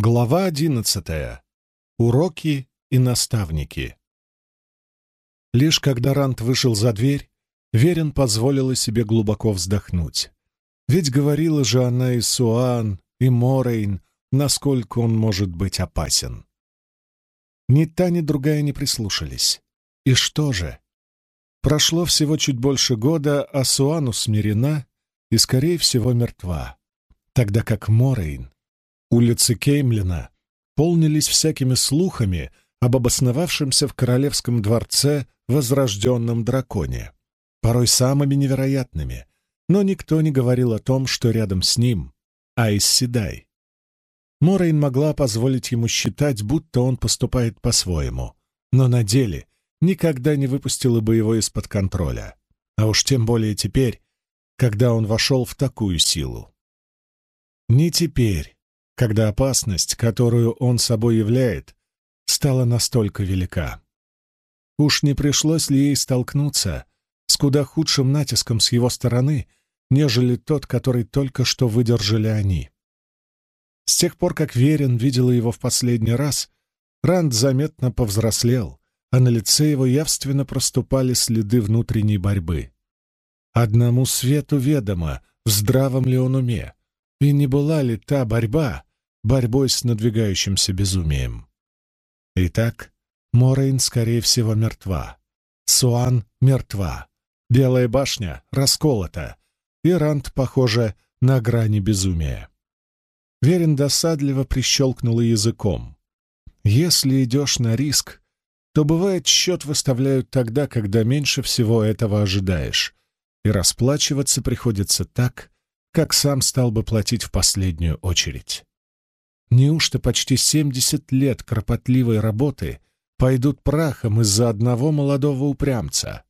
Глава одиннадцатая. Уроки и наставники. Лишь когда Рант вышел за дверь, Верин позволила себе глубоко вздохнуть. Ведь говорила же она и Суан, и Морейн, насколько он может быть опасен. Ни та, ни другая не прислушались. И что же? Прошло всего чуть больше года, а Суан усмирена и, скорее всего, мертва, тогда как Морейн Улицы Кеймлина полнились всякими слухами об обосновавшемся в королевском дворце возрожденном драконе, порой самыми невероятными, но никто не говорил о том, что рядом с ним Айс. Морейн могла позволить ему считать, будто он поступает по-своему, но на деле никогда не выпустила бы его из-под контроля, а уж тем более теперь, когда он вошел в такую силу. Не теперь, когда опасность, которую он собой являет, стала настолько велика. Уж не пришлось ли ей столкнуться с куда худшим натиском с его стороны, нежели тот, который только что выдержали они. С тех пор, как Верин видела его в последний раз, Ранд заметно повзрослел, а на лице его явственно проступали следы внутренней борьбы. Одному свету ведомо, в здравом ли он уме, и не была ли та борьба, борьбой с надвигающимся безумием. Итак, Морейн, скорее всего, мертва. Суан мертва. Белая башня расколота. И Рант, похоже, на грани безумия. Верин досадливо прищелкнула языком. Если идешь на риск, то бывает счет выставляют тогда, когда меньше всего этого ожидаешь, и расплачиваться приходится так, как сам стал бы платить в последнюю очередь. Неужто почти семьдесят лет кропотливой работы пойдут прахом из-за одного молодого упрямца?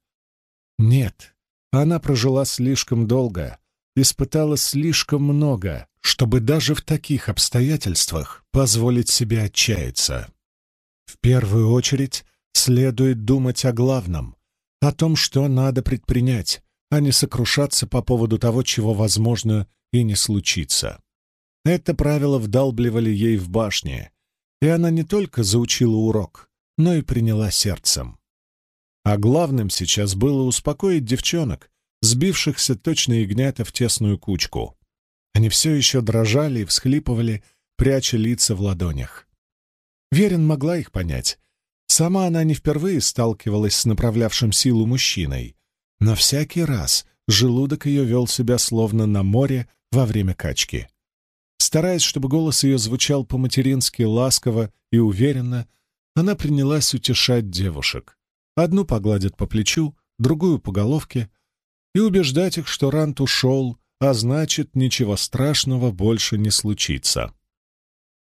Нет, она прожила слишком долго, испытала слишком много, чтобы даже в таких обстоятельствах позволить себе отчаяться. В первую очередь следует думать о главном, о том, что надо предпринять, а не сокрушаться по поводу того, чего, возможно, и не случится. Это правило вдалбливали ей в башне, и она не только заучила урок, но и приняла сердцем. А главным сейчас было успокоить девчонок, сбившихся точно ягнята в тесную кучку. Они все еще дрожали и всхлипывали, пряча лица в ладонях. Верин могла их понять. Сама она не впервые сталкивалась с направлявшим силу мужчиной, но всякий раз желудок ее вел себя словно на море во время качки. Стараясь, чтобы голос ее звучал по-матерински ласково и уверенно, она принялась утешать девушек. Одну погладит по плечу, другую по головке, и убеждать их, что Рант ушел, а значит, ничего страшного больше не случится.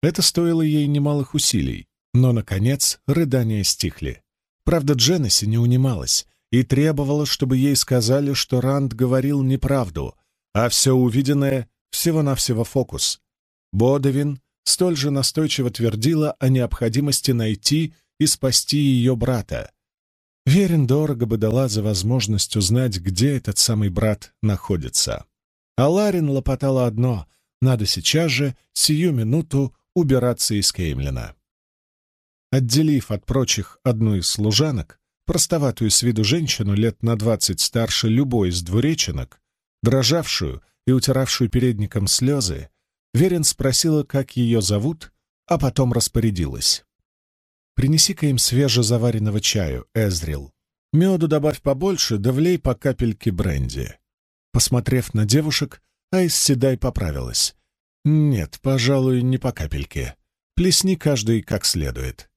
Это стоило ей немалых усилий, но, наконец, рыдания стихли. Правда, Дженнеси не унималась и требовала, чтобы ей сказали, что Ранд говорил неправду, а все увиденное — всего-навсего фокус, Бодовин столь же настойчиво твердила о необходимости найти и спасти ее брата. Верен дорого бы дала за возможность узнать, где этот самый брат находится. А Ларин лопотала одно — надо сейчас же, сию минуту, убираться из Кеймлина. Отделив от прочих одну из служанок, простоватую с виду женщину лет на двадцать старше любой из двуреченок, дрожавшую и утиравшую передником слезы, Верин спросила, как ее зовут, а потом распорядилась. «Принеси-ка им свежезаваренного чаю, Эзрил. Меду добавь побольше, да влей по капельке бренди». Посмотрев на девушек, Айс Седай поправилась. «Нет, пожалуй, не по капельке. Плесни каждый как следует.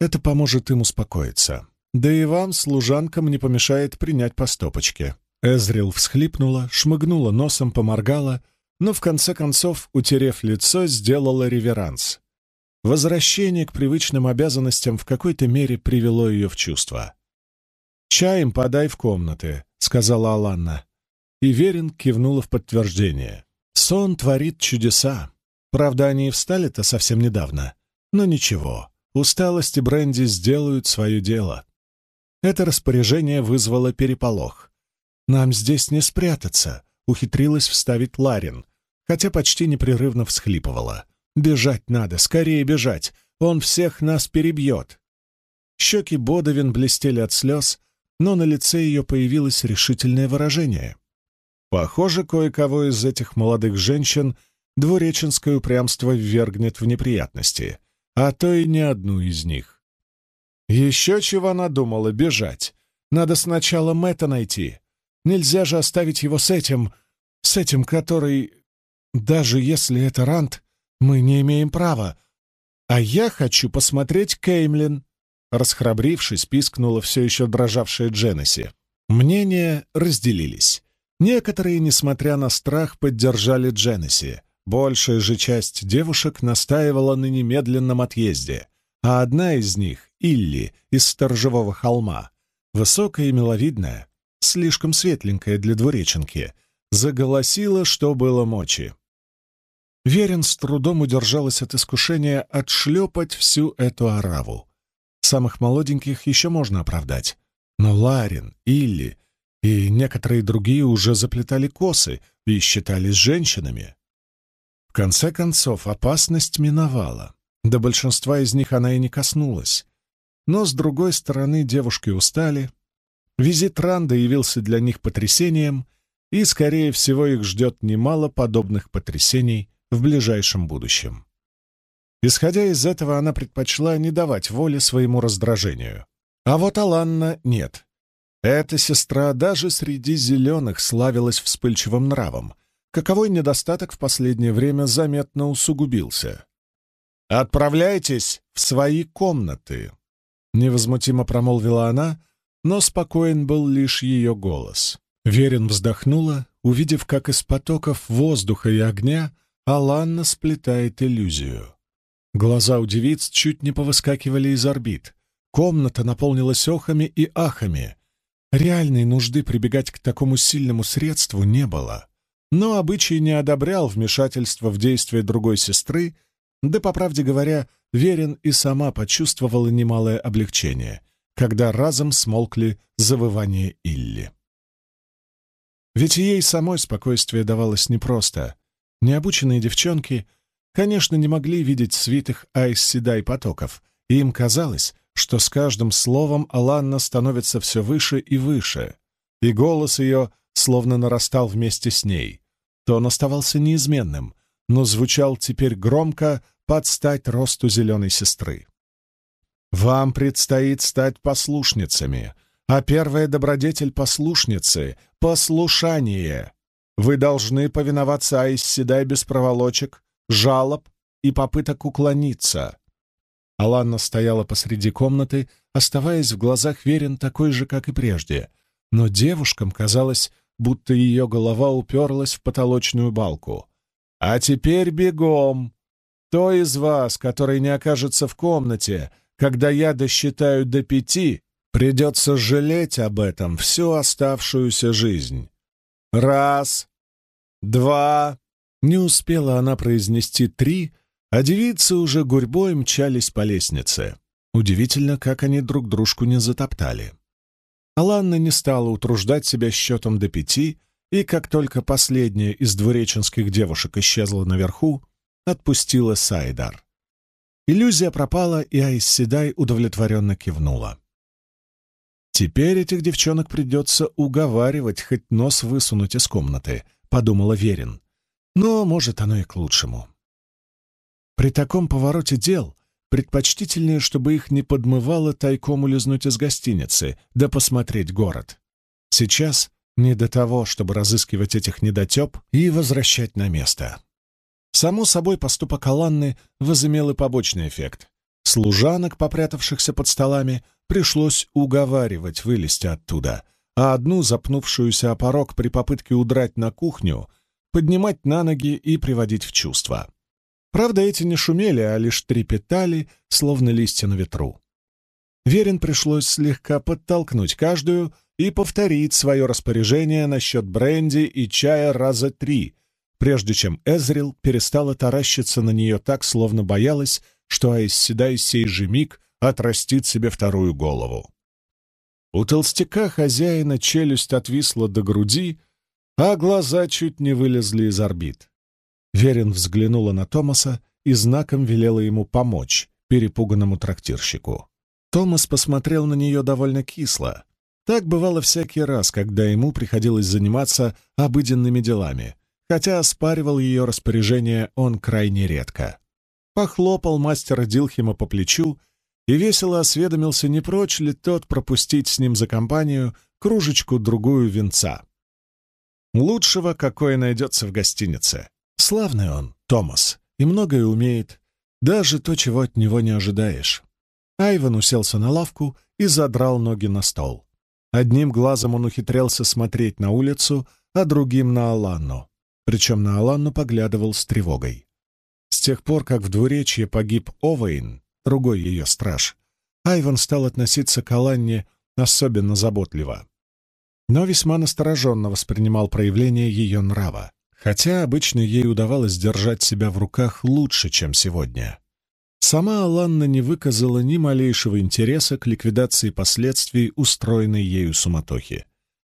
Это поможет им успокоиться. Да и вам, служанкам, не помешает принять по стопочке». Эзрил всхлипнула, шмыгнула носом, поморгала — но в конце концов, утерев лицо, сделала реверанс. Возвращение к привычным обязанностям в какой-то мере привело ее в чувство. «Чаем подай в комнаты», — сказала Аланна. И Верин кивнула в подтверждение. «Сон творит чудеса. Правда, они и встали-то совсем недавно. Но ничего, усталость и бренди сделают свое дело». Это распоряжение вызвало переполох. «Нам здесь не спрятаться», — ухитрилась вставить Ларин, хотя почти непрерывно всхлипывала. Бежать надо, скорее бежать. Он всех нас перебьет. Щеки Бодовин блестели от слез, но на лице ее появилось решительное выражение. Похоже, кое-кого из этих молодых женщин двуреченское упрямство ввергнет в неприятности, а то и не одну из них. Еще чего надумала бежать. Надо сначала Мэтта найти. Нельзя же оставить его с этим... с этим, который... Даже если это Рант, мы не имеем права. А я хочу посмотреть Кеймлин. Расхрабрившись, пискнула все еще дрожавшая Дженнеси. Мнения разделились. Некоторые, несмотря на страх, поддержали Дженнеси. Большая же часть девушек настаивала на немедленном отъезде, а одна из них, Илли, из Сторожевого холма, высокая и миловидная, слишком светленькая для двуреченки, заголосила, что было мочи. Верен с трудом удержалась от искушения отшлепать всю эту ораву. Самых молоденьких еще можно оправдать, но Ларин, Илли и некоторые другие уже заплетали косы и считались женщинами. В конце концов, опасность миновала. До большинства из них она и не коснулась. Но, с другой стороны, девушки устали. Визит Ранда явился для них потрясением, и, скорее всего, их ждет немало подобных потрясений в ближайшем будущем. Исходя из этого, она предпочла не давать воли своему раздражению. А вот Аланна нет. Эта сестра даже среди зеленых славилась вспыльчивым нравом, каковой недостаток в последнее время заметно усугубился. «Отправляйтесь в свои комнаты», — невозмутимо промолвила она, но спокоен был лишь ее голос. Верин вздохнула, увидев, как из потоков воздуха и огня Аланна сплетает иллюзию. Глаза у девиц чуть не повыскакивали из орбит. Комната наполнилась охами и ахами, Реальной нужды прибегать к такому сильному средству не было, но обычай не одобрял вмешательства в действия другой сестры, да, по правде говоря, Верин и сама почувствовала немалое облегчение, когда разом смолкли завывания Илли. Ведь ей самой спокойствие давалось непросто. Необученные девчонки, конечно, не могли видеть свитых айс-седай потоков, и им казалось, что с каждым словом Аланна становится все выше и выше, и голос ее словно нарастал вместе с ней. То он оставался неизменным, но звучал теперь громко под стать росту зеленой сестры. «Вам предстоит стать послушницами, а первая добродетель послушницы — послушание. Вы должны повиноваться Айсседай без проволочек, жалоб и попыток уклониться. Аланна стояла посреди комнаты, оставаясь в глазах верен такой же, как и прежде, но девушкам казалось, будто ее голова уперлась в потолочную балку. «А теперь бегом! Кто из вас, который не окажется в комнате, когда я досчитаю до пяти, придется жалеть об этом всю оставшуюся жизнь. Раз, два...» Не успела она произнести «три», а девицы уже гурьбой мчались по лестнице. Удивительно, как они друг дружку не затоптали. Аланна не стала утруждать себя счетом до пяти, и как только последняя из двуреченских девушек исчезла наверху, отпустила Сайдар. Иллюзия пропала, и Айсседай удовлетворенно кивнула. «Теперь этих девчонок придется уговаривать, хоть нос высунуть из комнаты», — подумала Верин. «Но, может, оно и к лучшему». При таком повороте дел предпочтительнее, чтобы их не подмывало тайком улизнуть из гостиницы, да посмотреть город. Сейчас не до того, чтобы разыскивать этих недотеп и возвращать на место. Само собой, поступок Аланны возымел и побочный эффект. Служанок, попрятавшихся под столами, пришлось уговаривать вылезти оттуда, а одну, запнувшуюся о порог при попытке удрать на кухню, поднимать на ноги и приводить в чувство. Правда, эти не шумели, а лишь трепетали, словно листья на ветру. Верин пришлось слегка подтолкнуть каждую и повторить свое распоряжение насчет бренди и чая раза три, прежде чем Эзрил перестала таращиться на нее так, словно боялась, что Айсседай сей же миг отрастит себе вторую голову. У толстяка хозяина челюсть отвисла до груди, а глаза чуть не вылезли из орбит. Верин взглянула на Томаса и знаком велела ему помочь перепуганному трактирщику. Томас посмотрел на нее довольно кисло. Так бывало всякий раз, когда ему приходилось заниматься обыденными делами, хотя оспаривал ее распоряжение он крайне редко. Похлопал мастера Дилхема по плечу и весело осведомился, не прочь ли тот пропустить с ним за компанию кружечку-другую венца. Лучшего, какое найдется в гостинице. Славный он, Томас, и многое умеет, даже то, чего от него не ожидаешь. Айван уселся на лавку и задрал ноги на стол. Одним глазом он ухитрялся смотреть на улицу, а другим — на Аланну. Причем на Аланну поглядывал с тревогой. С тех пор, как в двуречье погиб Овейн, другой ее страж, Айван стал относиться к Аланне особенно заботливо. Но весьма настороженно воспринимал проявление ее нрава хотя обычно ей удавалось держать себя в руках лучше, чем сегодня. Сама Аланна не выказала ни малейшего интереса к ликвидации последствий устроенной ею суматохи.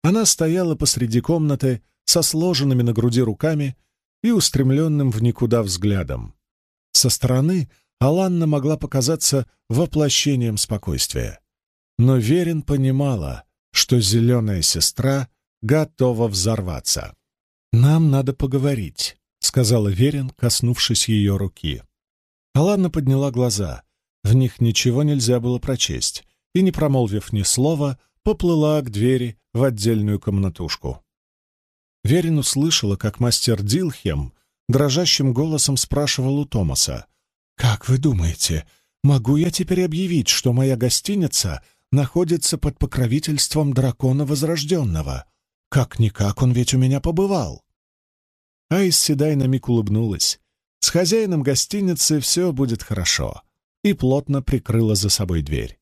Она стояла посреди комнаты со сложенными на груди руками и устремленным в никуда взглядом. Со стороны Аланна могла показаться воплощением спокойствия. Но Верин понимала, что зеленая сестра готова взорваться. «Нам надо поговорить», — сказала Верин, коснувшись ее руки. Аланна подняла глаза. В них ничего нельзя было прочесть, и, не промолвив ни слова, поплыла к двери в отдельную комнатушку. Верин услышала, как мастер Дилхем дрожащим голосом спрашивал у Томаса. «Как вы думаете, могу я теперь объявить, что моя гостиница находится под покровительством дракона Возрожденного? Как-никак он ведь у меня побывал». Айс Седай на миг улыбнулась. С хозяином гостиницы все будет хорошо. И плотно прикрыла за собой дверь.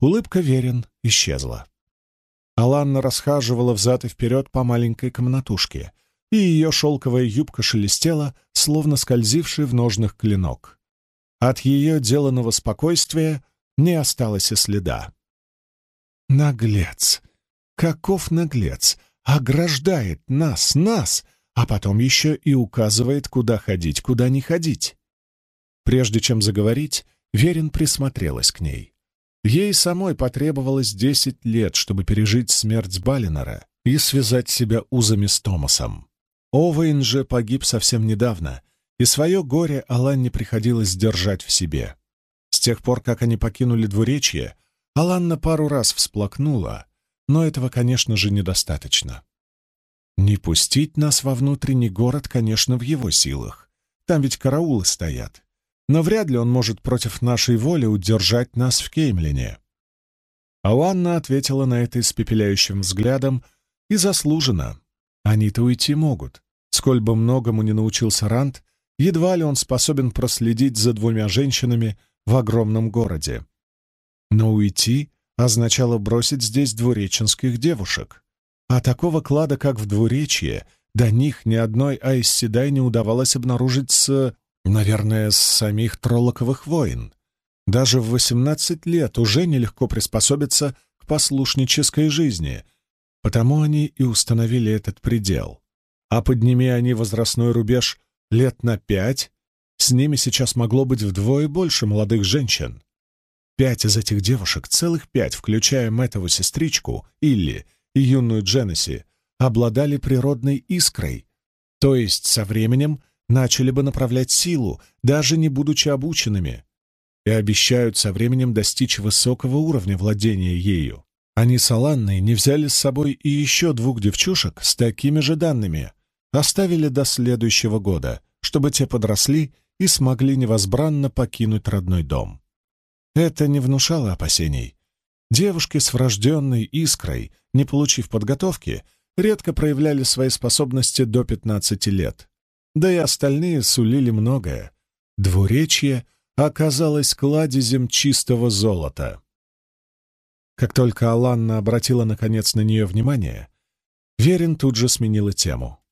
Улыбка Верин исчезла. Аланна расхаживала взад и вперед по маленькой комнатушке, и ее шелковая юбка шелестела, словно скользивший в ножных клинок. От ее деланного спокойствия не осталось и следа. Наглец! Каков наглец! Ограждает нас, нас! а потом еще и указывает, куда ходить, куда не ходить. Прежде чем заговорить, Верин присмотрелась к ней. Ей самой потребовалось десять лет, чтобы пережить смерть Балинора и связать себя узами с Томасом. Овейн же погиб совсем недавно, и свое горе Аланне приходилось держать в себе. С тех пор, как они покинули двуречье, Аланна пару раз всплакнула, но этого, конечно же, недостаточно. Не пустить нас во внутренний город, конечно, в его силах. Там ведь караулы стоят. Но вряд ли он может против нашей воли удержать нас в Кеймлине. Аланна ответила на это испепеляющим взглядом и заслуженно. Они-то уйти могут. Сколь бы многому не научился Рант, едва ли он способен проследить за двумя женщинами в огромном городе. Но уйти означало бросить здесь двуреченских девушек. А такого клада, как в двуречье, до них ни одной Айсседай не удавалось обнаружить с, наверное, с самих Троллоковых войн. Даже в восемнадцать лет уже нелегко приспособиться к послушнической жизни, потому они и установили этот предел. А подними они возрастной рубеж лет на пять, с ними сейчас могло быть вдвое больше молодых женщин. Пять из этих девушек, целых пять, включая Мэттову сестричку, Илли, и юную Дженнесси обладали природной искрой, то есть со временем начали бы направлять силу, даже не будучи обученными, и обещают со временем достичь высокого уровня владения ею. Они с Аланной не взяли с собой и еще двух девчушек с такими же данными, оставили до следующего года, чтобы те подросли и смогли невозбранно покинуть родной дом. Это не внушало опасений, Девушки с врожденной искрой, не получив подготовки, редко проявляли свои способности до 15 лет. Да и остальные сулили многое. Двуречье оказалось кладезем чистого золота. Как только Аланна обратила наконец на нее внимание, Верин тут же сменила тему.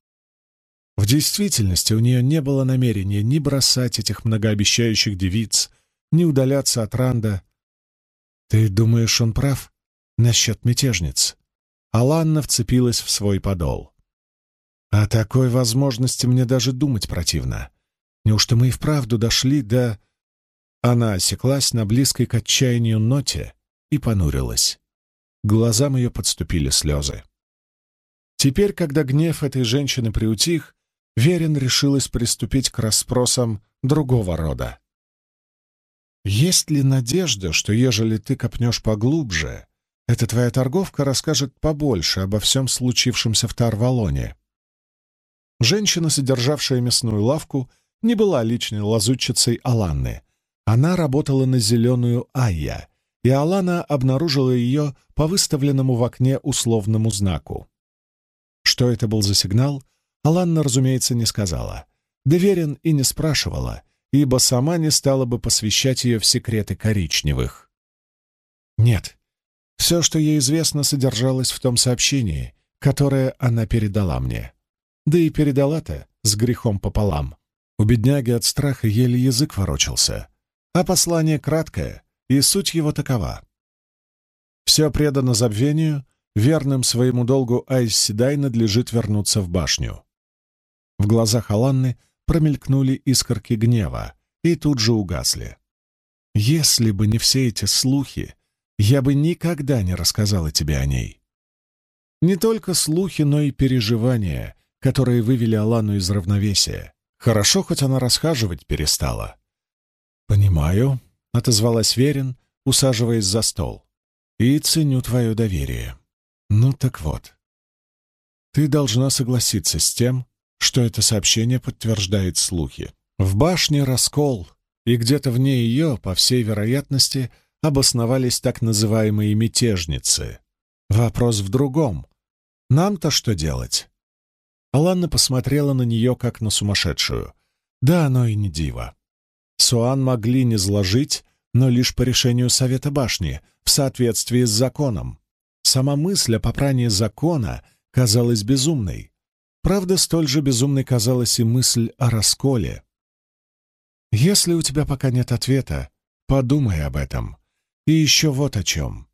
В действительности у нее не было намерения ни бросать этих многообещающих девиц, ни удаляться от Ранда, «Ты думаешь, он прав насчет мятежниц?» Аланна вцепилась в свой подол. «О такой возможности мне даже думать противно. Неужто мы и вправду дошли до...» Она осеклась на близкой к отчаянию ноте и понурилась. Глазам ее подступили слезы. Теперь, когда гнев этой женщины приутих, Верин решилась приступить к расспросам другого рода. «Есть ли надежда, что, ежели ты копнешь поглубже, эта твоя торговка расскажет побольше обо всем случившемся в Тарвалоне?» Женщина, содержавшая мясную лавку, не была личной лазутчицей Аланны. Она работала на зеленую Айя, и Алана обнаружила ее по выставленному в окне условному знаку. Что это был за сигнал, Аланна, разумеется, не сказала. Доверен и не спрашивала, ибо сама не стала бы посвящать ее в секреты коричневых. Нет, все, что ей известно, содержалось в том сообщении, которое она передала мне. Да и передала-то с грехом пополам. У бедняги от страха еле язык ворочался. А послание краткое, и суть его такова. Все предано забвению, верным своему долгу Айсседай надлежит вернуться в башню. В глазах Аланны промелькнули искорки гнева и тут же угасли. «Если бы не все эти слухи, я бы никогда не рассказала тебе о ней». Не только слухи, но и переживания, которые вывели Алану из равновесия. Хорошо, хоть она расхаживать перестала. «Понимаю», — отозвалась Верин, усаживаясь за стол. «И ценю твое доверие. Ну так вот. Ты должна согласиться с тем, что это сообщение подтверждает слухи. В башне раскол, и где-то вне ее, по всей вероятности, обосновались так называемые мятежницы. Вопрос в другом. Нам-то что делать? Аланна посмотрела на нее, как на сумасшедшую. Да, оно и не диво. Суан могли не сложить, но лишь по решению Совета башни, в соответствии с законом. Сама мысль о попрании закона казалась безумной. Правда, столь же безумной казалась и мысль о расколе. Если у тебя пока нет ответа, подумай об этом. И еще вот о чем.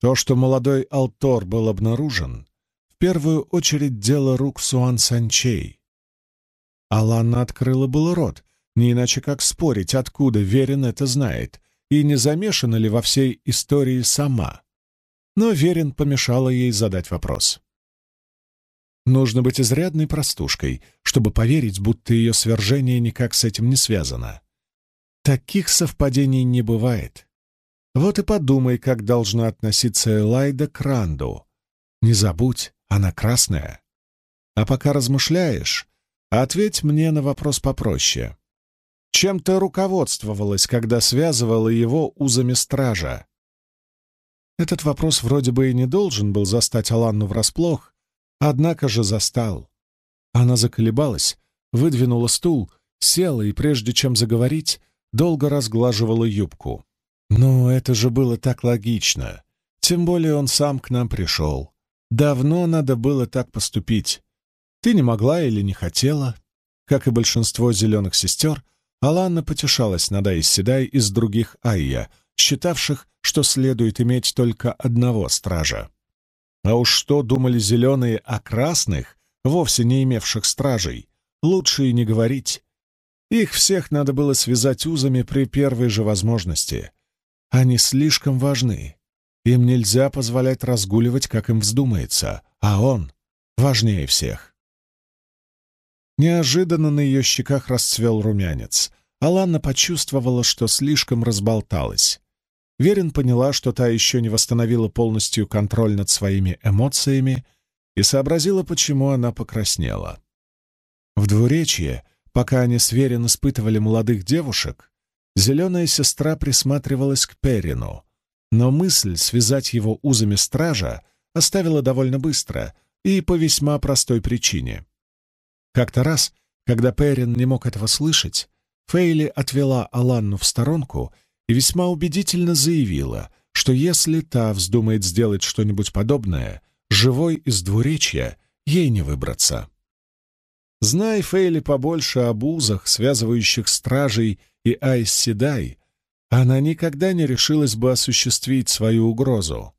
То, что молодой Алтор был обнаружен, первую очередь дело рук Суан Санчей. Алана открыла был рот, не иначе как спорить, откуда Верин это знает, и не замешана ли во всей истории сама. Но Верин помешала ей задать вопрос. Нужно быть изрядной простушкой, чтобы поверить, будто ее свержение никак с этим не связано. Таких совпадений не бывает. Вот и подумай, как должна относиться Элайда к Ранду. Не забудь, она красная. А пока размышляешь, ответь мне на вопрос попроще. Чем ты руководствовалась, когда связывала его узами стража? Этот вопрос вроде бы и не должен был застать Аланну врасплох, Однако же застал. Она заколебалась, выдвинула стул, села и, прежде чем заговорить, долго разглаживала юбку. «Ну, это же было так логично. Тем более он сам к нам пришел. Давно надо было так поступить. Ты не могла или не хотела?» Как и большинство зеленых сестер, Аланна потешалась над Айседай из других Айя, считавших, что следует иметь только одного стража. А уж что думали зеленые о красных, вовсе не имевших стражей, лучше и не говорить. Их всех надо было связать узами при первой же возможности. Они слишком важны. Им нельзя позволять разгуливать, как им вздумается, а он важнее всех. Неожиданно на ее щеках расцвел румянец. Аланна почувствовала, что слишком разболталась. Верин поняла, что та еще не восстановила полностью контроль над своими эмоциями и сообразила, почему она покраснела. В двуречье, пока они с Верин испытывали молодых девушек, зеленая сестра присматривалась к Перину, но мысль связать его узами стража оставила довольно быстро и по весьма простой причине. Как-то раз, когда Перин не мог этого слышать, Фейли отвела Аланну в сторонку и весьма убедительно заявила, что если та вздумает сделать что-нибудь подобное, живой из двуречья ей не выбраться. Знай Фейли побольше об узах, связывающих стражей и Айс Седай, она никогда не решилась бы осуществить свою угрозу.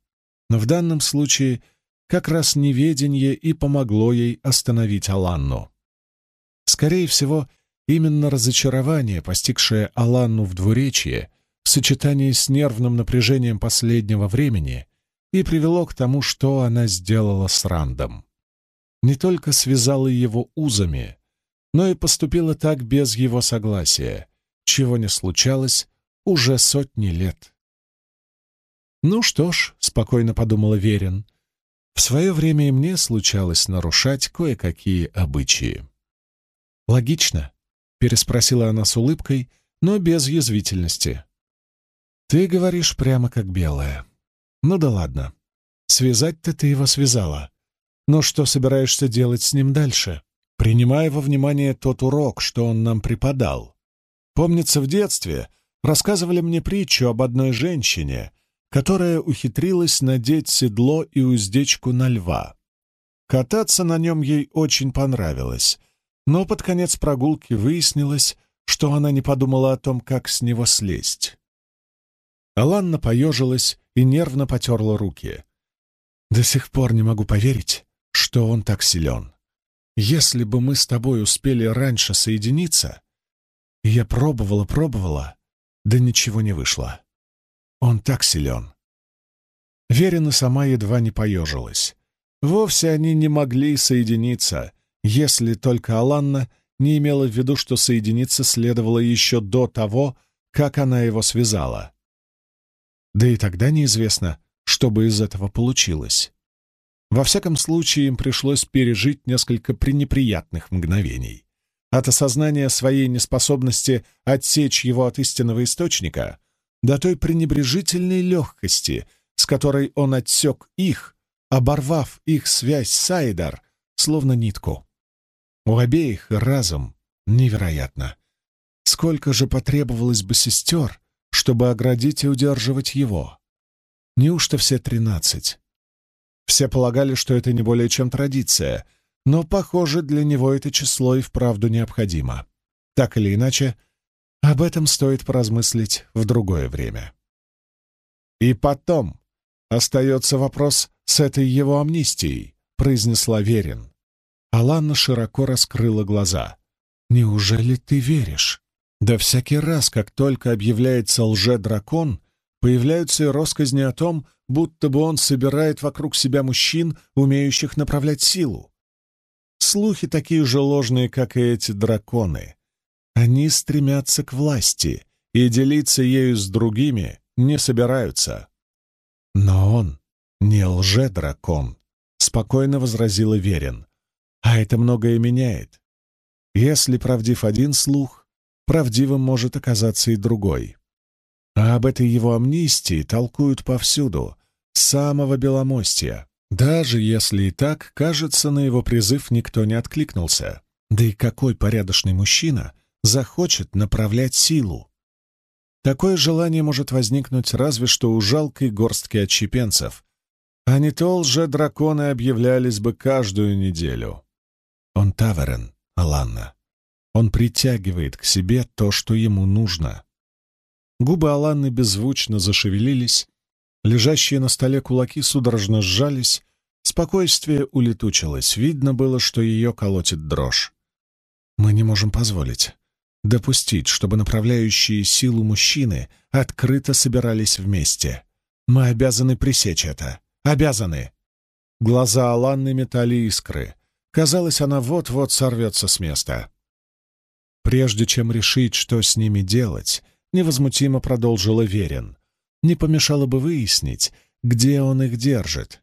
Но в данном случае как раз неведение и помогло ей остановить Аланну. Скорее всего, именно разочарование, постигшее Аланну в двуречье, в сочетании с нервным напряжением последнего времени, и привело к тому, что она сделала с Рандом. Не только связала его узами, но и поступила так без его согласия, чего не случалось уже сотни лет. «Ну что ж», — спокойно подумала Верин, — «в свое время и мне случалось нарушать кое-какие обычаи». «Логично», — переспросила она с улыбкой, но без язвительности. «Ты говоришь прямо как белая. Ну да ладно. Связать-то ты его связала. Но что собираешься делать с ним дальше, принимая во внимание тот урок, что он нам преподал? Помнится, в детстве рассказывали мне притчу об одной женщине, которая ухитрилась надеть седло и уздечку на льва. Кататься на нем ей очень понравилось, но под конец прогулки выяснилось, что она не подумала о том, как с него слезть. Аланна поежилась и нервно потерла руки. «До сих пор не могу поверить, что он так силен. Если бы мы с тобой успели раньше соединиться...» Я пробовала, пробовала, да ничего не вышло. Он так силен. Верина сама едва не поежилась. Вовсе они не могли соединиться, если только Аланна не имела в виду, что соединиться следовало еще до того, как она его связала. Да и тогда неизвестно, что бы из этого получилось. Во всяком случае, им пришлось пережить несколько пренеприятных мгновений. От осознания своей неспособности отсечь его от истинного источника до той пренебрежительной легкости, с которой он отсек их, оборвав их связь с Айдар, словно нитку. У обеих разум невероятно. Сколько же потребовалось бы сестер, чтобы оградить и удерживать его? Неужто все тринадцать? Все полагали, что это не более чем традиция, но, похоже, для него это число и вправду необходимо. Так или иначе, об этом стоит поразмыслить в другое время. И потом остается вопрос с этой его амнистией, произнесла Верин. Аланна широко раскрыла глаза. «Неужели ты веришь?» Да всякий раз, как только объявляется лже-дракон, появляются и россказни о том, будто бы он собирает вокруг себя мужчин, умеющих направлять силу. Слухи такие же ложные, как и эти драконы. Они стремятся к власти и делиться ею с другими не собираются. Но он не лже-дракон, спокойно возразила Верин. А это многое меняет. Если правдив один слух, правдивым может оказаться и другой. А об этой его амнистии толкуют повсюду, с самого Беломостия. Даже если и так, кажется, на его призыв никто не откликнулся. Да и какой порядочный мужчина захочет направлять силу? Такое желание может возникнуть разве что у жалкой горстки отщепенцев, а не то лже-драконы объявлялись бы каждую неделю. Он Таверен, Аланна. Он притягивает к себе то, что ему нужно. Губы Аланны беззвучно зашевелились, лежащие на столе кулаки судорожно сжались, спокойствие улетучилось, видно было, что ее колотит дрожь. Мы не можем позволить, допустить, чтобы направляющие силу мужчины открыто собирались вместе. Мы обязаны пресечь это. Обязаны. Глаза Аланны метали искры. Казалось, она вот-вот сорвется с места. Прежде чем решить, что с ними делать, невозмутимо продолжила Верин. Не помешало бы выяснить, где он их держит.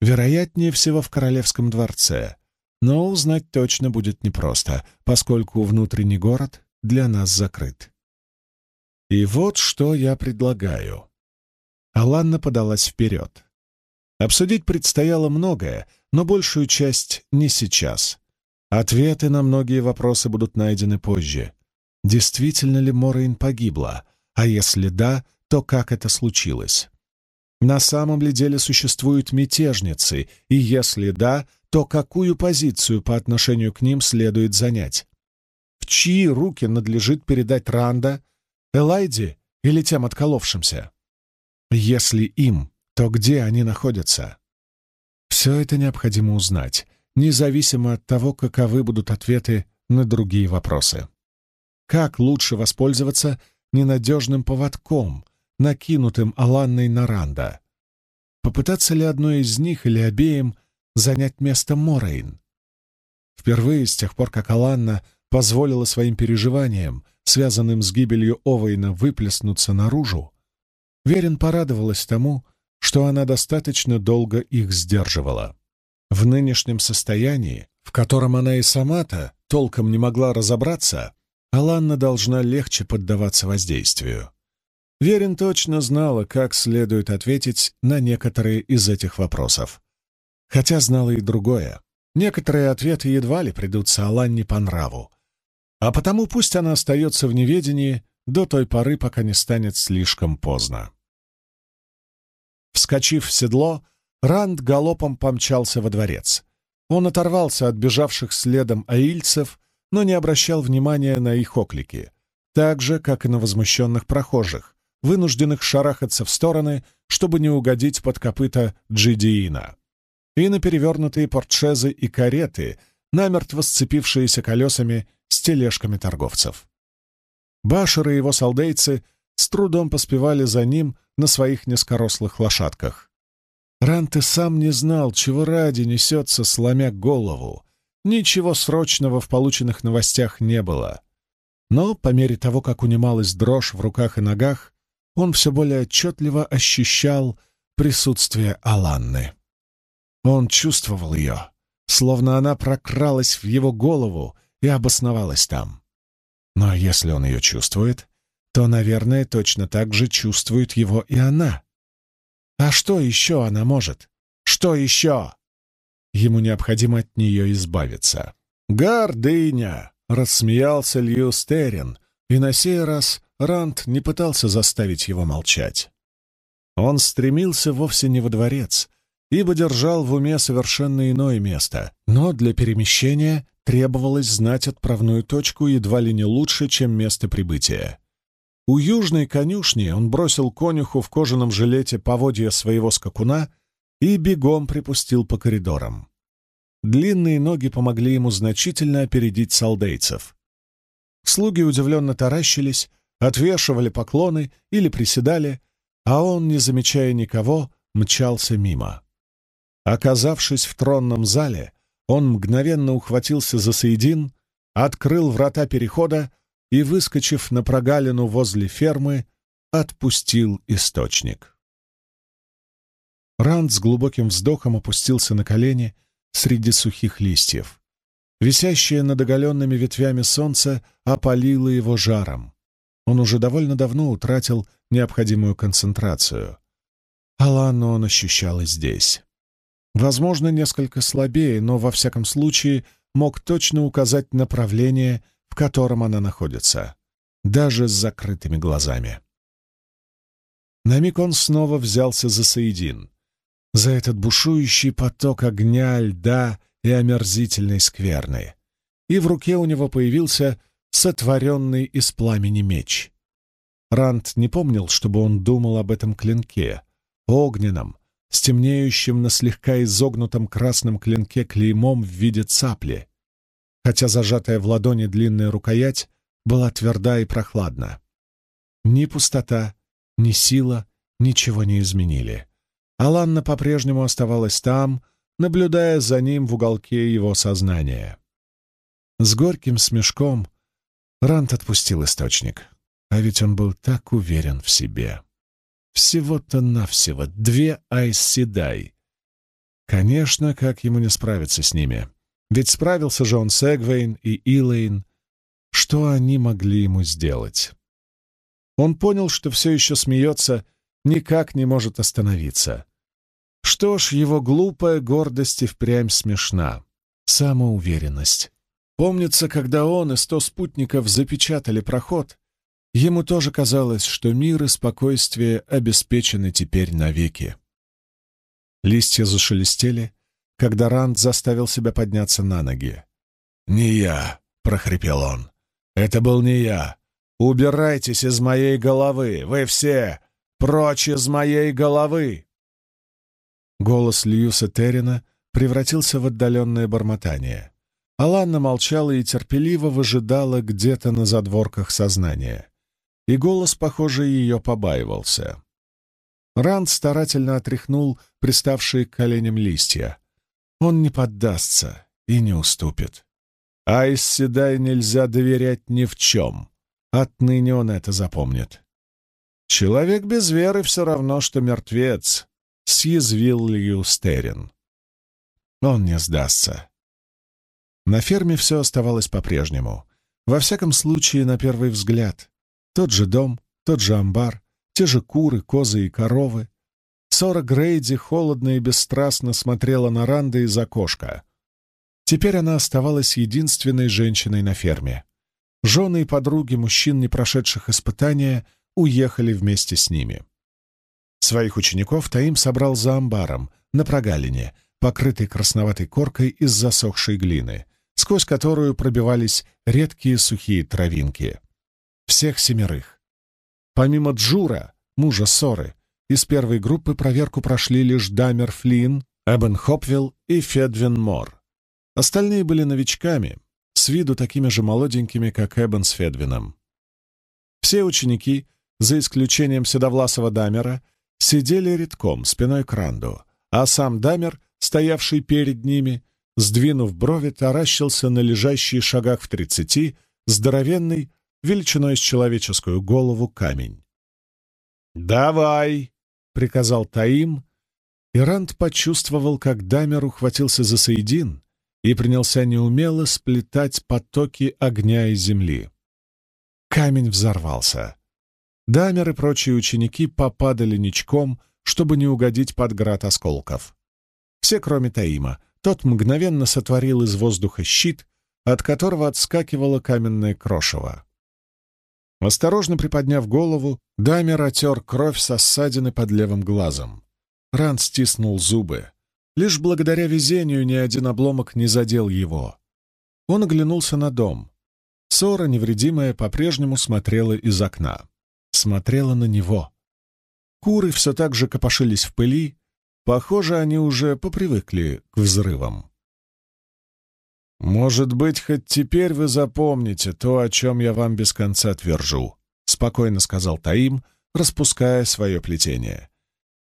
Вероятнее всего в королевском дворце, но узнать точно будет непросто, поскольку внутренний город для нас закрыт. И вот что я предлагаю. Аланна подалась вперед. Обсудить предстояло многое, но большую часть не сейчас. Ответы на многие вопросы будут найдены позже. Действительно ли Морейн погибла? А если да, то как это случилось? На самом ли деле существуют мятежницы? И если да, то какую позицию по отношению к ним следует занять? В чьи руки надлежит передать Ранда, Элайди или тем отколовшимся? Если им, то где они находятся? Все это необходимо узнать, независимо от того, каковы будут ответы на другие вопросы. как лучше воспользоваться ненадежным поводком, накинутым Аланной на Ранда. Попытаться ли одной из них или обеим занять место Морейн? Впервые с тех пор, как Аланна позволила своим переживаниям, связанным с гибелью Овейна, выплеснуться наружу, Верин порадовалась тому, что она достаточно долго их сдерживала. В нынешнем состоянии, в котором она и сама-то толком не могла разобраться, Аланна должна легче поддаваться воздействию. Верин точно знала, как следует ответить на некоторые из этих вопросов. Хотя знала и другое. Некоторые ответы едва ли придутся Аланне по нраву. А потому пусть она остается в неведении до той поры, пока не станет слишком поздно. Вскочив в седло, Ранд галопом помчался во дворец. Он оторвался от бежавших следом аильцев, но не обращал внимания на их оклики, так же, как и на возмущенных прохожих, вынужденных шарахаться в стороны, чтобы не угодить под копыта Джидиина, и на перевернутые портшезы и кареты, намертво сцепившиеся колесами с тележками торговцев. Башер и его солдейцы с трудом поспевали за ним на своих низкорослых лошадках. Ранте сам не знал, чего ради несется, сломя голову. Ничего срочного в полученных новостях не было. Но по мере того, как унималась дрожь в руках и ногах, он все более отчетливо ощущал присутствие Аланны. Он чувствовал ее, словно она прокралась в его голову и обосновалась там. Но если он ее чувствует, то, наверное, точно так же чувствует его и она. А что еще она может? Что еще? Ему необходимо от нее избавиться. «Гордыня!» — рассмеялся Лью Стерин, и на сей раз Ранд не пытался заставить его молчать. Он стремился вовсе не во дворец, ибо держал в уме совершенно иное место, но для перемещения требовалось знать отправную точку едва ли не лучше, чем место прибытия. У южной конюшни он бросил конюху в кожаном жилете поводья своего скакуна и бегом припустил по коридорам. Длинные ноги помогли ему значительно опередить солдейцев. Слуги удивленно таращились, отвешивали поклоны или приседали, а он, не замечая никого, мчался мимо. Оказавшись в тронном зале, он мгновенно ухватился за Саидин, открыл врата перехода и, выскочив на прогалину возле фермы, отпустил источник. Ранд с глубоким вздохом опустился на колени среди сухих листьев. Висящее над оголенными ветвями солнце опалило его жаром. Он уже довольно давно утратил необходимую концентрацию. Алану он ощущал и здесь. Возможно, несколько слабее, но, во всяком случае, мог точно указать направление, в котором она находится, даже с закрытыми глазами. На миг он снова взялся за Саидин, за этот бушующий поток огня, льда и омерзительной скверны. И в руке у него появился сотворенный из пламени меч. Рант не помнил, чтобы он думал об этом клинке, огненном, с темнеющим на слегка изогнутом красном клинке клеймом в виде цапли, хотя зажатая в ладони длинная рукоять была тверда и прохладна. Ни пустота, ни сила ничего не изменили. Аланна по-прежнему оставалась там, наблюдая за ним в уголке его сознания. С горьким смешком Рант отпустил источник, а ведь он был так уверен в себе. Всего-то навсего две Айс-Седай. Конечно, как ему не справиться с ними? Ведь справился же он с Эгвейн и Илэйн. Что они могли ему сделать? Он понял, что все еще смеется, никак не может остановиться. Что ж, его глупая гордость и впрямь смешна. Самоуверенность. Помнится, когда он и сто спутников запечатали проход, ему тоже казалось, что мир и спокойствие обеспечены теперь навеки. Листья зашелестели, когда Ранд заставил себя подняться на ноги. «Не я!» — прохрипел он. «Это был не я! Убирайтесь из моей головы! Вы все! Прочь из моей головы!» Голос Льюса Террина превратился в отдаленное бормотание. Аланна молчала и терпеливо выжидала где-то на задворках сознания. И голос, похоже, ее побаивался. Ранд старательно отряхнул приставшие к коленям листья. Он не поддастся и не уступит. Айс Седай нельзя доверять ни в чем. Отныне он это запомнит. Человек без веры все равно, что мертвец, съязвил Лью Стерин. Он не сдастся. На ферме все оставалось по-прежнему. Во всяком случае, на первый взгляд. Тот же дом, тот же амбар, те же куры, козы и коровы. Сора Грейди холодно и бесстрастно смотрела на Ранда из окошка. Теперь она оставалась единственной женщиной на ферме. Жены и подруги мужчин, не прошедших испытания, уехали вместе с ними. Своих учеников Таим собрал за амбаром, на прогалине, покрытой красноватой коркой из засохшей глины — сквозь которую пробивались редкие сухие травинки. Всех семерых. Помимо Джура, мужа Соры, из первой группы проверку прошли лишь Дамер Флинн, Эбен Хопвилл и Федвин Мор. Остальные были новичками, с виду такими же молоденькими, как Эбен с Федвином. Все ученики, за исключением седовласого Дамера, сидели редком, спиной к Ранду, а сам Дамер, стоявший перед ними, сдвинув брови, таращился на лежащий шагах в тридцати здоровенный, величиной с человеческую голову, камень. «Давай!» — приказал Таим, и Ранд почувствовал, как Дамер ухватился за Саидин и принялся неумело сплетать потоки огня и земли. Камень взорвался. Дамер и прочие ученики попадали ничком, чтобы не угодить под град осколков. Все, кроме Таима, тот мгновенно сотворил из воздуха щит, от которого отскакивало каменное крошево. Осторожно приподняв голову, Дамер отер кровь со ссадины под левым глазом. Ран стиснул зубы. Лишь благодаря везению ни один обломок не задел его. Он оглянулся на дом. Сора, невредимая, по-прежнему смотрела из окна. Смотрела на него. Куры все так же копошились в пыли, Похоже, они уже попривыкли к взрывам. «Может быть, хоть теперь вы запомните то, о чем я вам без конца твержу», — спокойно сказал Таим, распуская свое плетение.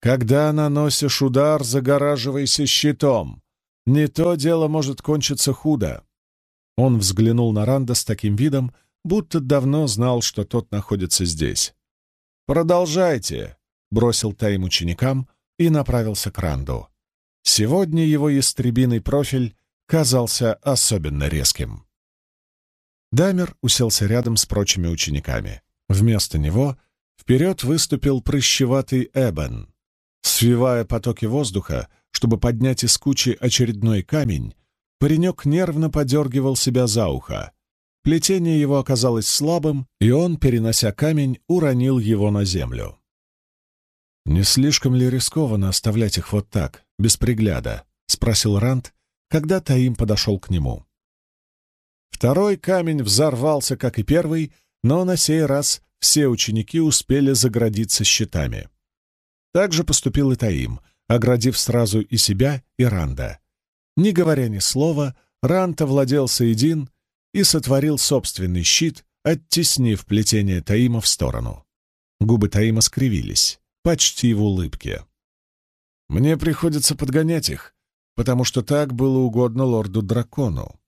«Когда наносишь удар, загораживайся щитом. Не то дело может кончиться худо». Он взглянул на Ранда с таким видом, будто давно знал, что тот находится здесь. «Продолжайте», — бросил Таим ученикам, и направился к Ранду. Сегодня его ястребиный профиль казался особенно резким. Дамер уселся рядом с прочими учениками. Вместо него вперед выступил прыщеватый Эбен. Свивая потоки воздуха, чтобы поднять из кучи очередной камень, паренек нервно подергивал себя за ухо. Плетение его оказалось слабым, и он, перенося камень, уронил его на землю. «Не слишком ли рискованно оставлять их вот так, без пригляда?» — спросил Ранд, когда Таим подошел к нему. Второй камень взорвался, как и первый, но на сей раз все ученики успели заградиться щитами. Так же поступил и Таим, оградив сразу и себя, и Ранда. Не говоря ни слова, Ранд овладел Саидин и сотворил собственный щит, оттеснив плетение Таима в сторону. Губы Таима скривились почти в улыбке. Мне приходится подгонять их, потому что так было угодно лорду-дракону.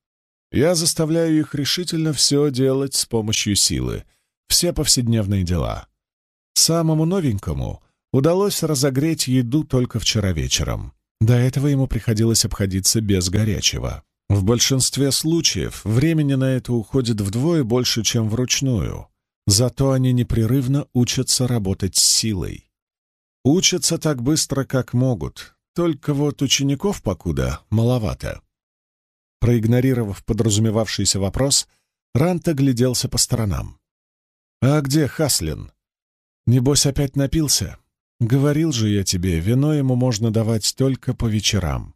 Я заставляю их решительно все делать с помощью силы, все повседневные дела. Самому новенькому удалось разогреть еду только вчера вечером. До этого ему приходилось обходиться без горячего. В большинстве случаев времени на это уходит вдвое больше, чем вручную. Зато они непрерывно учатся работать с силой. Учатся так быстро, как могут, только вот учеников покуда маловато. Проигнорировав подразумевавшийся вопрос, Рант огляделся по сторонам. «А где Хаслин? Небось, опять напился? Говорил же я тебе, вино ему можно давать только по вечерам».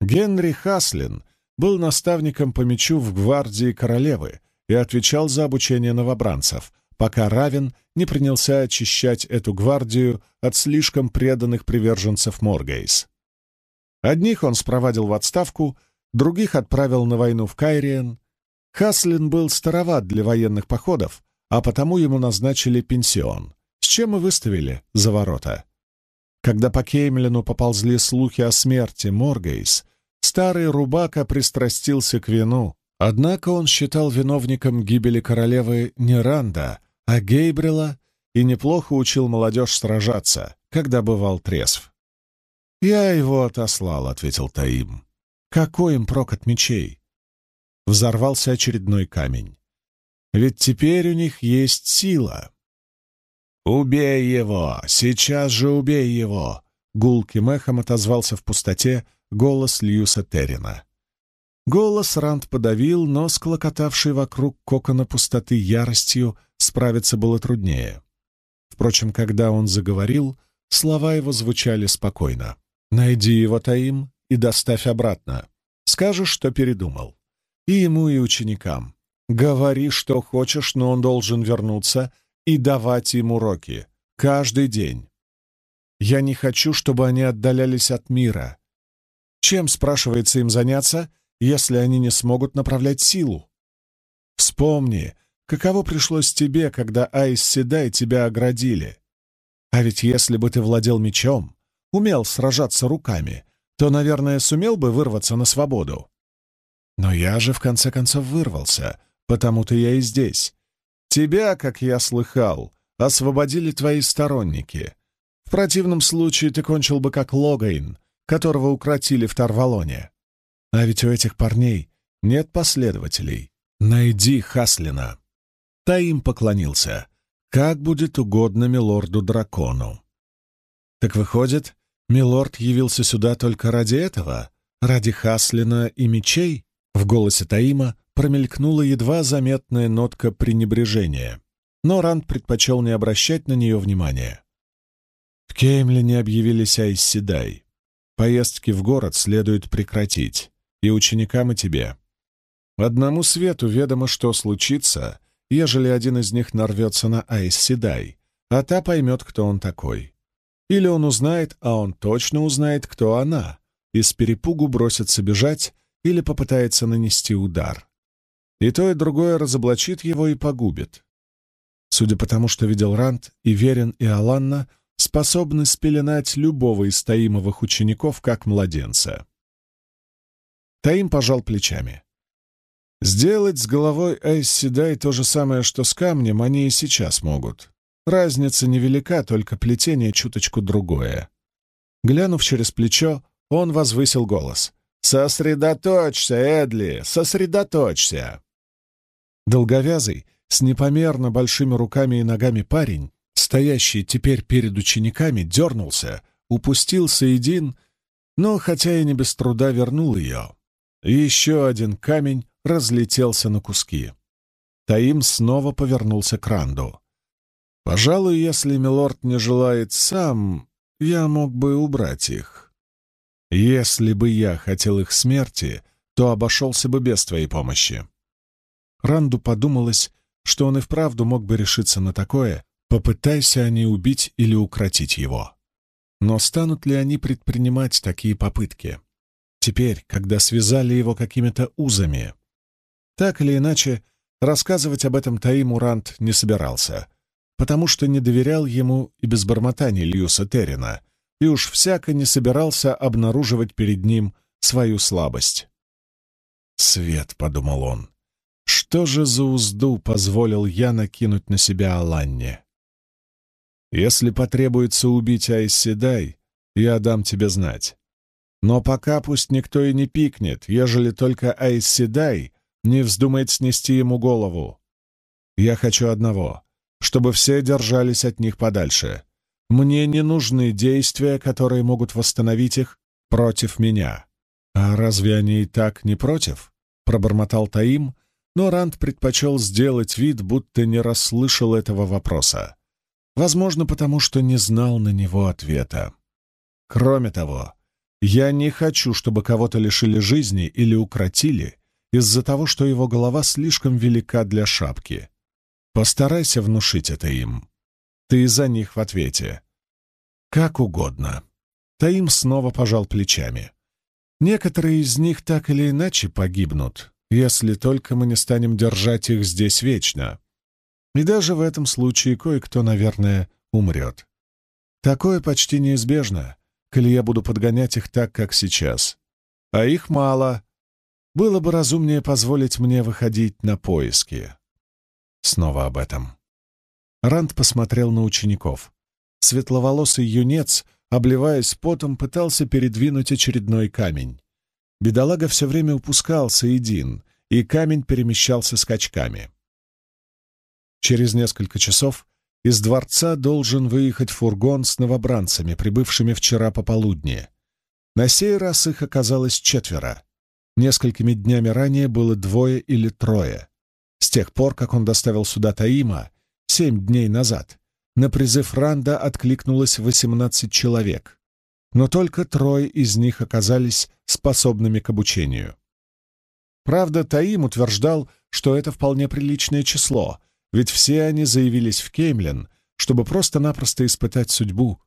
Генри Хаслин был наставником по мечу в гвардии королевы и отвечал за обучение новобранцев — пока Равен не принялся очищать эту гвардию от слишком преданных приверженцев Моргейс. Одних он спровадил в отставку, других отправил на войну в Кайриен. Хаслин был староват для военных походов, а потому ему назначили пенсион, с чем и выставили за ворота. Когда по Кеймлину поползли слухи о смерти Моргейс, старый Рубака пристрастился к вину, однако он считал виновником гибели королевы не Ранда, а Гейбрила и неплохо учил молодежь сражаться, когда бывал трезв. «Я его отослал», — ответил Таим. «Какой им прок от мечей?» Взорвался очередной камень. «Ведь теперь у них есть сила». «Убей его! Сейчас же убей его!» Гулким эхом отозвался в пустоте голос Льюса Террина. Голос Ранд подавил, но с клокотавшей вокруг кокона пустоты яростью справиться было труднее. Впрочем, когда он заговорил, слова его звучали спокойно. «Найди его, Таим, и доставь обратно. Скажешь, что передумал. И ему, и ученикам. Говори, что хочешь, но он должен вернуться и давать им уроки. Каждый день. Я не хочу, чтобы они отдалялись от мира. Чем, спрашивается, им заняться, если они не смогут направлять силу? Вспомни, каково пришлось тебе, когда Айс Седай тебя оградили. А ведь если бы ты владел мечом, умел сражаться руками, то, наверное, сумел бы вырваться на свободу. Но я же, в конце концов, вырвался, потому-то я и здесь. Тебя, как я слыхал, освободили твои сторонники. В противном случае ты кончил бы как Логайн, которого укротили в Тарвалоне. А ведь у этих парней нет последователей. Найди Хаслина. Таим поклонился. Как будет угодно милорду-дракону. Так выходит, милорд явился сюда только ради этого? Ради Хаслина и мечей? В голосе Таима промелькнула едва заметная нотка пренебрежения, но Ранд предпочел не обращать на нее внимания. В Кеймлине объявились Айсседай. Поездки в город следует прекратить, и ученикам, и тебе. Одному свету ведомо, что случится, ежели один из них нарвется на Айсседай, а та поймет, кто он такой. Или он узнает, а он точно узнает, кто она, и с перепугу бросится бежать или попытается нанести удар. И то, и другое разоблачит его и погубит. Судя по тому, что видел Рант, и Верин, и Аланна способны спеленать любого из Таимовых учеников как младенца. Таим пожал плечами. Сделать с головой Айсседай то же самое, что с камнем, они и сейчас могут. Разница невелика, только плетение чуточку другое. Глянув через плечо, он возвысил голос. «Сосредоточься, Эдли, сосредоточься!» Долговязый, с непомерно большими руками и ногами парень, стоящий теперь перед учениками, дернулся, упустил Саидин, но, хотя и не без труда, вернул ее. Еще один камень разлетелся на куски. Таим снова повернулся к Ранду. «Пожалуй, если милорд не желает сам, я мог бы убрать их. Если бы я хотел их смерти, то обошелся бы без твоей помощи. Ранду подумалось, что он и вправду мог бы решиться на такое, попытайся они убить или укротить его. Но станут ли они предпринимать такие попытки? Теперь, когда связали его какими-то узами. Так или иначе, рассказывать об этом Таиму Ранд не собирался, потому что не доверял ему и без бормотаний Льюса Террина, и уж всяко не собирался обнаруживать перед ним свою слабость. «Свет», — подумал он, что же за узду позволил я накинуть на себя Аланне? Если потребуется убить Айседай, я дам тебе знать. Но пока пусть никто и не пикнет, ежели только Айседай не вздумает снести ему голову. Я хочу одного, чтобы все держались от них подальше. Мне не нужны действия, которые могут восстановить их против меня. А разве они и так не против? Пробормотал Таим, но Ранд предпочел сделать вид, будто не расслышал этого вопроса. Возможно, потому что не знал на него ответа. Кроме того, я не хочу, чтобы кого-то лишили жизни или укротили из-за того, что его голова слишком велика для шапки. Постарайся внушить это им. Ты за них в ответе. Как угодно. Таим снова пожал плечами. Некоторые из них так или иначе погибнут, если только мы не станем держать их здесь вечно. И даже в этом случае кое-кто, наверное, умрет. Такое почти неизбежно, коли я буду подгонять их так, как сейчас. А их мало. Было бы разумнее позволить мне выходить на поиски. Снова об этом. Ранд посмотрел на учеников. Светловолосый юнец, обливаясь потом, пытался передвинуть очередной камень. Бедолага все время упускался един, и камень перемещался скачками. Через несколько часов из дворца должен выехать фургон с новобранцами, прибывшими вчера пополудни. На сей раз их оказалось четверо. Несколькими днями ранее было двое или трое. С тех пор, как он доставил сюда Таима, семь дней назад, на призыв Ранда откликнулось 18 человек, но только трое из них оказались способными к обучению. Правда, Таим утверждал, что это вполне приличное число, ведь все они заявились в Кеймлен, чтобы просто-напросто испытать судьбу.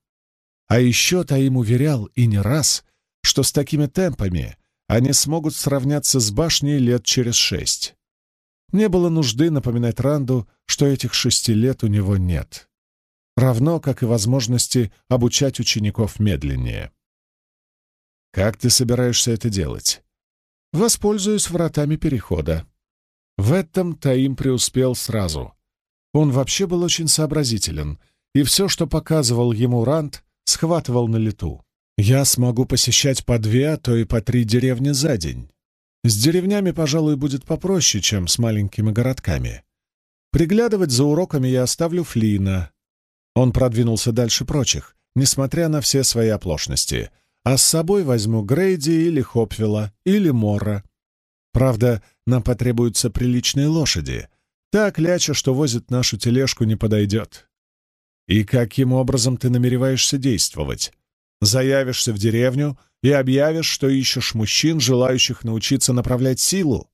А еще Таим уверял, и не раз, что с такими темпами они смогут сравняться с башней лет через шесть. Не было нужды напоминать Ранду, что этих шести лет у него нет. Равно, как и возможности обучать учеников медленнее. «Как ты собираешься это делать?» «Воспользуюсь вратами перехода», в этом Таим преуспел сразу. Он вообще был очень сообразителен, и все, что показывал ему Рант, схватывал на лету. Я смогу посещать по две, а то и по три деревни за день. С деревнями, пожалуй, будет попроще, чем с маленькими городками. Приглядывать за уроками я оставлю Флина. Он продвинулся дальше прочих, несмотря на все свои оплошности, а с собой возьму Грейди или Хопвилла, или Мора. Правда, нам потребуются приличные лошади. Так кляча, что возит нашу тележку, не подойдет. И каким образом ты намереваешься действовать? Заявишься в деревню и объявишь, что ищешь мужчин, желающих научиться направлять силу?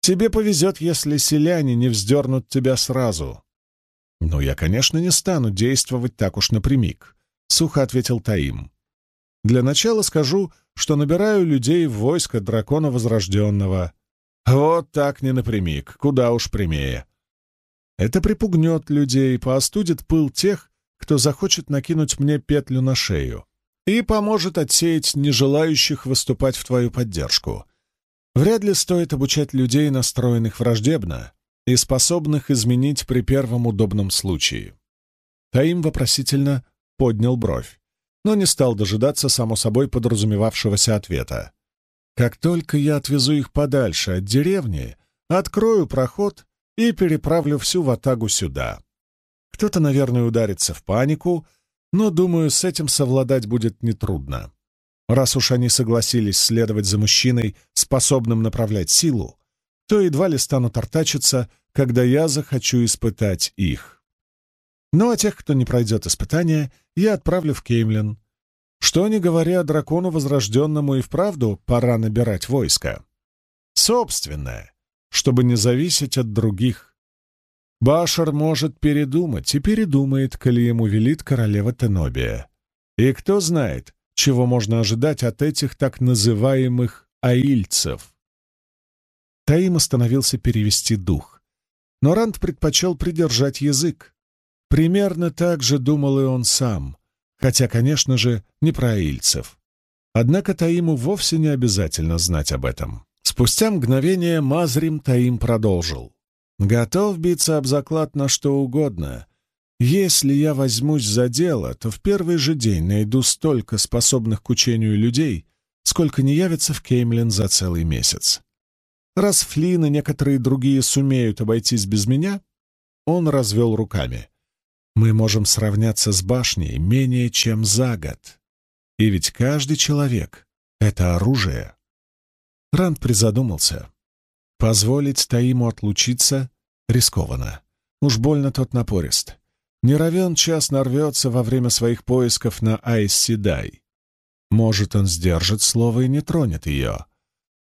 Тебе повезет, если селяне не вздернут тебя сразу. «Ну, я, конечно, не стану действовать так уж напрямик», — сухо ответил Таим. «Для начала скажу, что набираю людей в войско дракона Возрожденного. Вот так не напрямик, куда уж прямее. Это припугнет людей, поостудит пыл тех, кто захочет накинуть мне петлю на шею, и поможет отсеять нежелающих выступать в твою поддержку. Вряд ли стоит обучать людей, настроенных враждебно и способных изменить при первом удобном случае. Таим вопросительно поднял бровь но не стал дожидаться, само собой, подразумевавшегося ответа. «Как только я отвезу их подальше от деревни, открою проход и переправлю всю ватагу сюда. Кто-то, наверное, ударится в панику, но, думаю, с этим совладать будет нетрудно. Раз уж они согласились следовать за мужчиной, способным направлять силу, то едва ли станут артачиться, когда я захочу испытать их. Ну а тех, кто не пройдет испытания, я отправлю в Кеймлин. Что не говоря дракону возрожденному и вправду пора набирать войско. Собственное, чтобы не зависеть от других. Башар может передумать и передумает, коли ему велит королева Тенобия. И кто знает, чего можно ожидать от этих так называемых аильцев. Таим остановился перевести дух. Но Ранд предпочел придержать язык. Примерно так же думал и он сам, хотя, конечно же, не про ильцев. Однако Таиму вовсе не обязательно знать об этом. Спустя мгновение Мазрим Таим продолжил. «Готов биться об заклад на что угодно. Если я возьмусь за дело, то в первый же день найду столько способных к учению людей, сколько не явится в Кеймлин за целый месяц. Раз Флин и некоторые другие сумеют обойтись без меня, он развел руками мы можем сравняться с башней менее чем за год. И ведь каждый человек — это оружие. Ранд призадумался. Позволить Таиму отлучиться рискованно. Уж больно тот напорист. Не равен час нарвется во время своих поисков на Айс-Седай. Может, он сдержит слово и не тронет ее.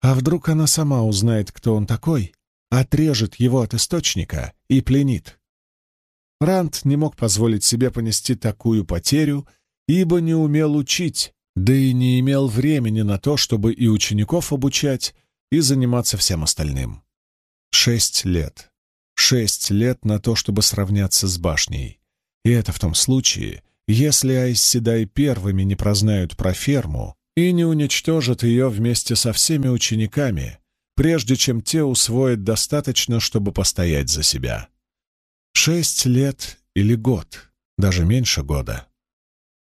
А вдруг она сама узнает, кто он такой, отрежет его от источника и пленит? Ранд не мог позволить себе понести такую потерю, ибо не умел учить, да и не имел времени на то, чтобы и учеников обучать, и заниматься всем остальным. Шесть лет. Шесть лет на то, чтобы сравняться с башней. И это в том случае, если Айсседай первыми не прознают про ферму и не уничтожат ее вместе со всеми учениками, прежде чем те усвоят достаточно, чтобы постоять за себя. Шесть лет или год, даже меньше года.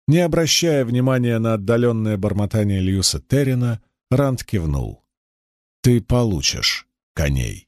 Не обращая внимания на отдаленное бормотание Льюса Террина, Ранд кивнул. «Ты получишь коней».